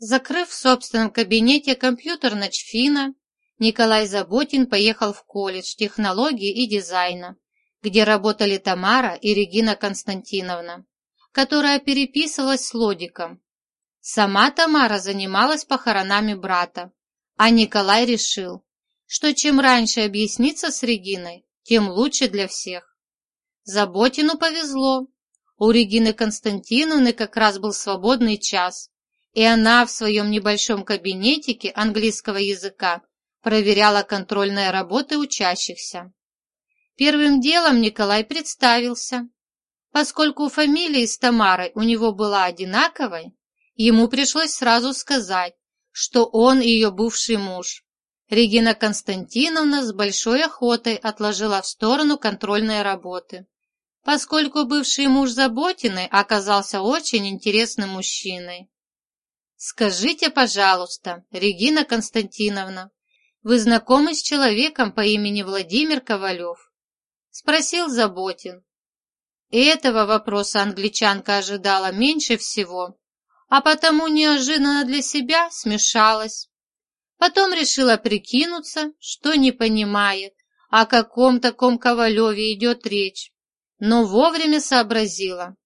Закрыв в собственном кабинете компьютер Ночфина, Николай Заботин поехал в колледж технологии и дизайна, где работали Тамара и Регина Константиновна, которая переписывалась с Лодиком. Сама Тамара занималась похоронами брата, а Николай решил, что чем раньше объясниться с Региной, тем лучше для всех. Заботину повезло. У Регины Константиновны как раз был свободный час, и она в своем небольшом кабинетике английского языка проверяла контрольные работы учащихся. Первым делом Николай представился. Поскольку фамилия с Тамарой у него была одинаковой, ему пришлось сразу сказать, что он ее бывший муж. Регина Константиновна с большой охотой отложила в сторону контрольные работы, поскольку бывший муж Заботиной оказался очень интересным мужчиной. «Скажите, пожалуйста, Регина Константиновна, вы знакомы с человеком по имени Владимир Ковалев?» — спросил Заботин. Этого вопроса англичанка ожидала меньше всего, а потому неожиданно для себя смешалась. Потом решила прикинуться, что не понимает, о каком таком Ковалеве идет речь, но вовремя сообразила.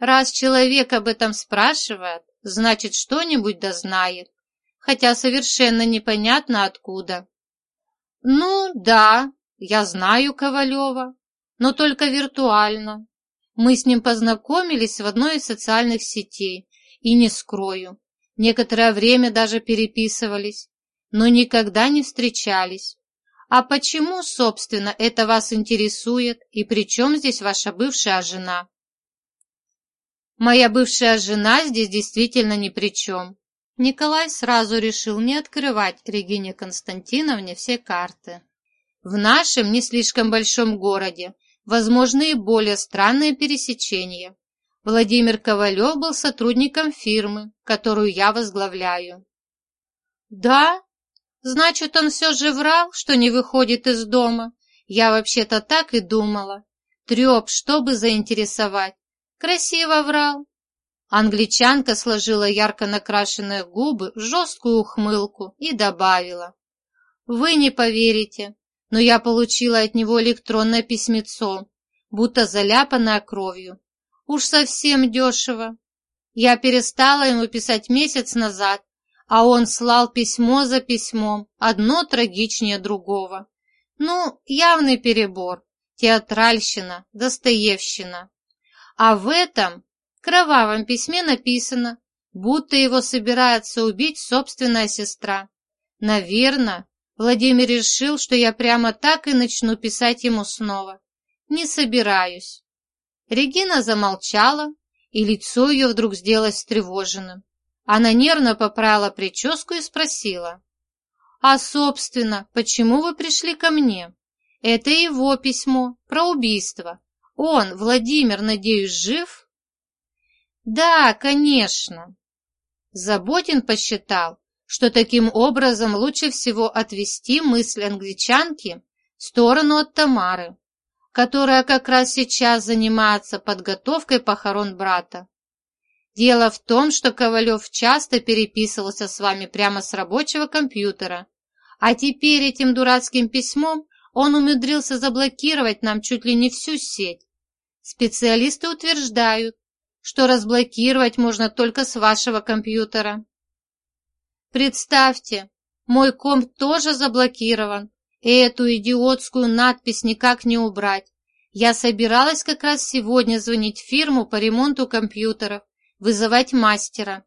Раз человек об этом спрашивает, значит, что-нибудь да хотя совершенно непонятно откуда. «Ну, да, я знаю Ковалева, но только виртуально. Мы с ним познакомились в одной из социальных сетей, и не скрою, некоторое время даже переписывались, но никогда не встречались. А почему, собственно, это вас интересует, и при чем здесь ваша бывшая жена?» Моя бывшая жена здесь действительно ни при чем. Николай сразу решил не открывать Регине Константиновне все карты. В нашем не слишком большом городе возможны и более странные пересечения. Владимир Ковалев был сотрудником фирмы, которую я возглавляю. Да? Значит, он все же врал, что не выходит из дома. Я вообще-то так и думала. Треп, чтобы заинтересовать. Красиво врал. Англичанка сложила ярко накрашенные губы в жесткую ухмылку и добавила. «Вы не поверите, но я получила от него электронное письмецо, будто заляпанное кровью. Уж совсем дешево. Я перестала ему писать месяц назад, а он слал письмо за письмом, одно трагичнее другого. Ну, явный перебор, театральщина, достоевщина. А в этом кровавом письме написано, будто его собирается убить собственная сестра. Наверное, Владимир решил, что я прямо так и начну писать ему снова. Не собираюсь. Регина замолчала, и лицо ее вдруг сделалось встревоженным. Она нервно поправила прическу и спросила. «А, собственно, почему вы пришли ко мне? Это его письмо про убийство. Он, Владимир, надеюсь, жив? Да, конечно. Заботин посчитал, что таким образом лучше всего отвести мысль англичанки в сторону от Тамары, которая как раз сейчас занимается подготовкой похорон брата. Дело в том, что Ковалев часто переписывался с вами прямо с рабочего компьютера, а теперь этим дурацким письмом он умудрился заблокировать нам чуть ли не всю сеть. Специалисты утверждают, что разблокировать можно только с вашего компьютера. Представьте, мой комп тоже заблокирован, и эту идиотскую надпись никак не убрать. Я собиралась как раз сегодня звонить в фирму по ремонту компьютеров, вызывать мастера.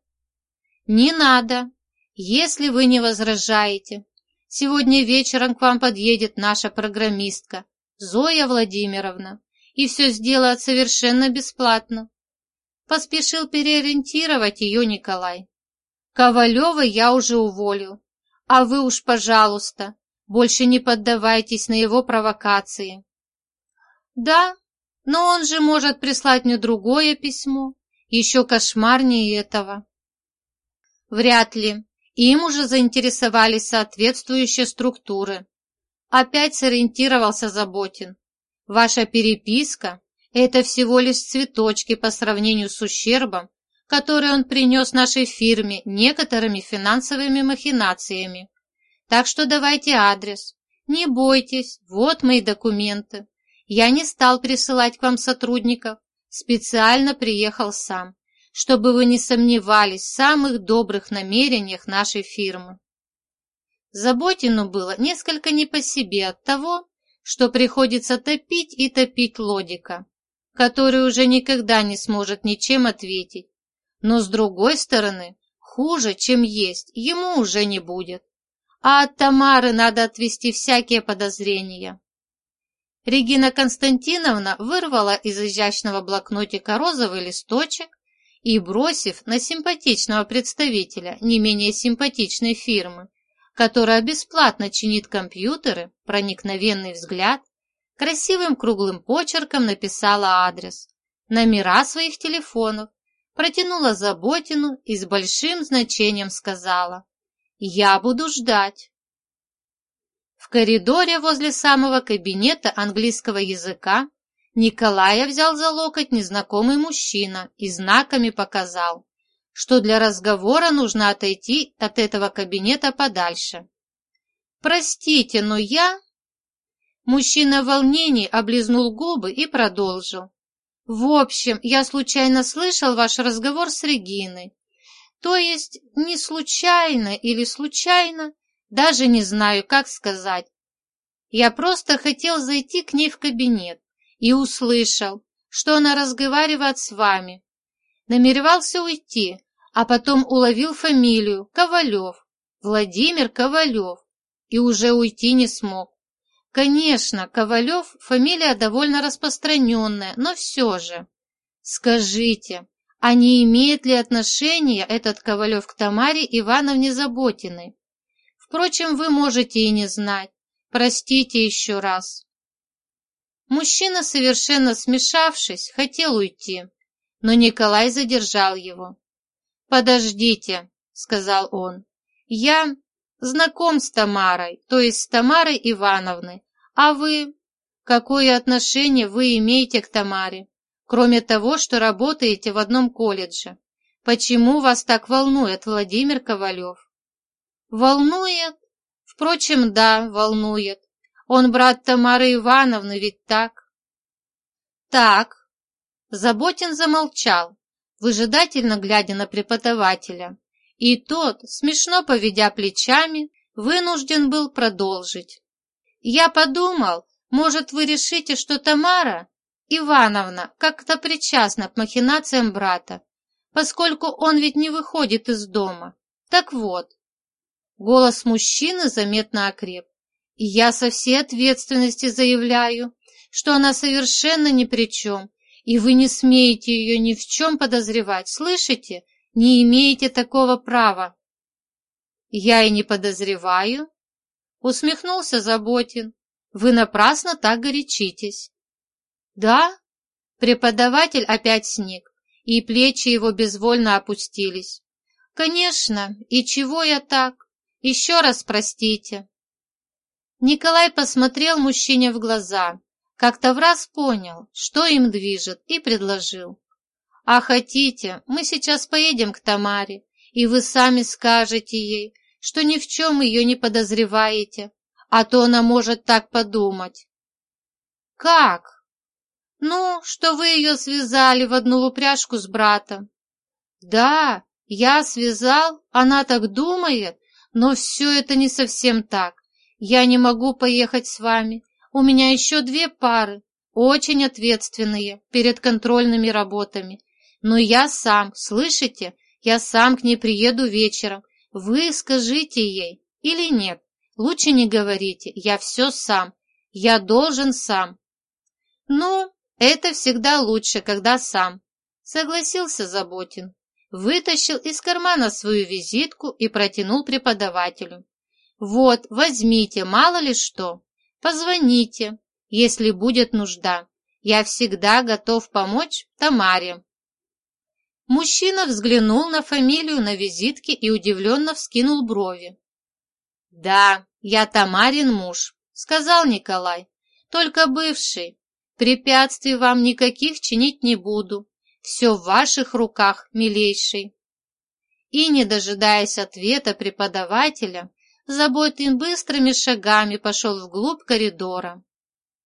Не надо, если вы не возражаете. Сегодня вечером к вам подъедет наша программистка, Зоя Владимировна и все сделает совершенно бесплатно. Поспешил переориентировать ее Николай. Ковалева я уже уволил, а вы уж, пожалуйста, больше не поддавайтесь на его провокации. Да, но он же может прислать мне другое письмо, еще кошмарнее этого. Вряд ли. Им уже заинтересовались соответствующие структуры. Опять сориентировался Заботин. Ваша переписка – это всего лишь цветочки по сравнению с ущербом, который он принес нашей фирме некоторыми финансовыми махинациями. Так что давайте адрес. Не бойтесь, вот мои документы. Я не стал присылать к вам сотрудников, специально приехал сам, чтобы вы не сомневались в самых добрых намерениях нашей фирмы. Заботину было несколько не по себе от того, что приходится топить и топить лодика, который уже никогда не сможет ничем ответить. Но с другой стороны, хуже, чем есть, ему уже не будет. А от Тамары надо отвести всякие подозрения. Регина Константиновна вырвала из изящного блокнотика розовый листочек и, бросив на симпатичного представителя не менее симпатичной фирмы, которая бесплатно чинит компьютеры, проникновенный взгляд, красивым круглым почерком написала адрес, номера своих телефонов, протянула Заботину и с большим значением сказала «Я буду ждать». В коридоре возле самого кабинета английского языка Николая взял за локоть незнакомый мужчина и знаками показал, что для разговора нужно отойти от этого кабинета подальше. «Простите, но я...» Мужчина в волнении облизнул губы и продолжил. «В общем, я случайно слышал ваш разговор с Региной. То есть не случайно или случайно, даже не знаю, как сказать. Я просто хотел зайти к ней в кабинет и услышал, что она разговаривает с вами, намеревался уйти, а потом уловил фамилию Ковалев, Владимир Ковалев, и уже уйти не смог. Конечно, Ковалев – фамилия довольно распространенная, но все же. Скажите, а не имеет ли отношения этот Ковалев к Тамаре Ивановне Заботиной? Впрочем, вы можете и не знать. Простите еще раз. Мужчина, совершенно смешавшись, хотел уйти, но Николай задержал его. «Подождите», — сказал он, — «я знаком с Тамарой, то есть с Тамарой Ивановной, а вы...» «Какое отношение вы имеете к Тамаре, кроме того, что работаете в одном колледже? Почему вас так волнует Владимир Ковалев?» «Волнует? Впрочем, да, волнует. Он брат Тамары Ивановны, ведь так?» «Так». Заботин замолчал, выжидательно глядя на преподавателя, и тот, смешно поведя плечами, вынужден был продолжить. «Я подумал, может, вы решите, что Тамара Ивановна как-то причастна к махинациям брата, поскольку он ведь не выходит из дома. Так вот». Голос мужчины заметно окреп. И я со всей ответственности заявляю, что она совершенно ни при чем, и вы не смеете ее ни в чем подозревать, слышите? Не имеете такого права. Я и не подозреваю, усмехнулся Заботин. Вы напрасно так горячитесь. Да? Преподаватель опять сник, и плечи его безвольно опустились. Конечно, и чего я так? Еще раз простите. Николай посмотрел мужчине в глаза, как-то в раз понял, что им движет, и предложил. «А хотите, мы сейчас поедем к Тамаре, и вы сами скажете ей, что ни в чем ее не подозреваете, а то она может так подумать». «Как?» «Ну, что вы ее связали в одну упряжку с братом». «Да, я связал, она так думает, но все это не совсем так. Я не могу поехать с вами, у меня еще две пары, очень ответственные, перед контрольными работами. Но я сам, слышите, я сам к ней приеду вечером. Вы скажите ей или нет. Лучше не говорите, я все сам. Я должен сам. Ну, это всегда лучше, когда сам. Согласился Заботин. Вытащил из кармана свою визитку и протянул преподавателю. Вот, возьмите, мало ли что. Позвоните, если будет нужда. Я всегда готов помочь Тамаре. Мужчина взглянул на фамилию на визитке и удивленно вскинул брови. «Да, я Тамарин муж», — сказал Николай, — «только бывший. Препятствий вам никаких чинить не буду. Все в ваших руках, милейший. И, не дожидаясь ответа преподавателя, Заботин быстрыми шагами пошел вглубь коридора.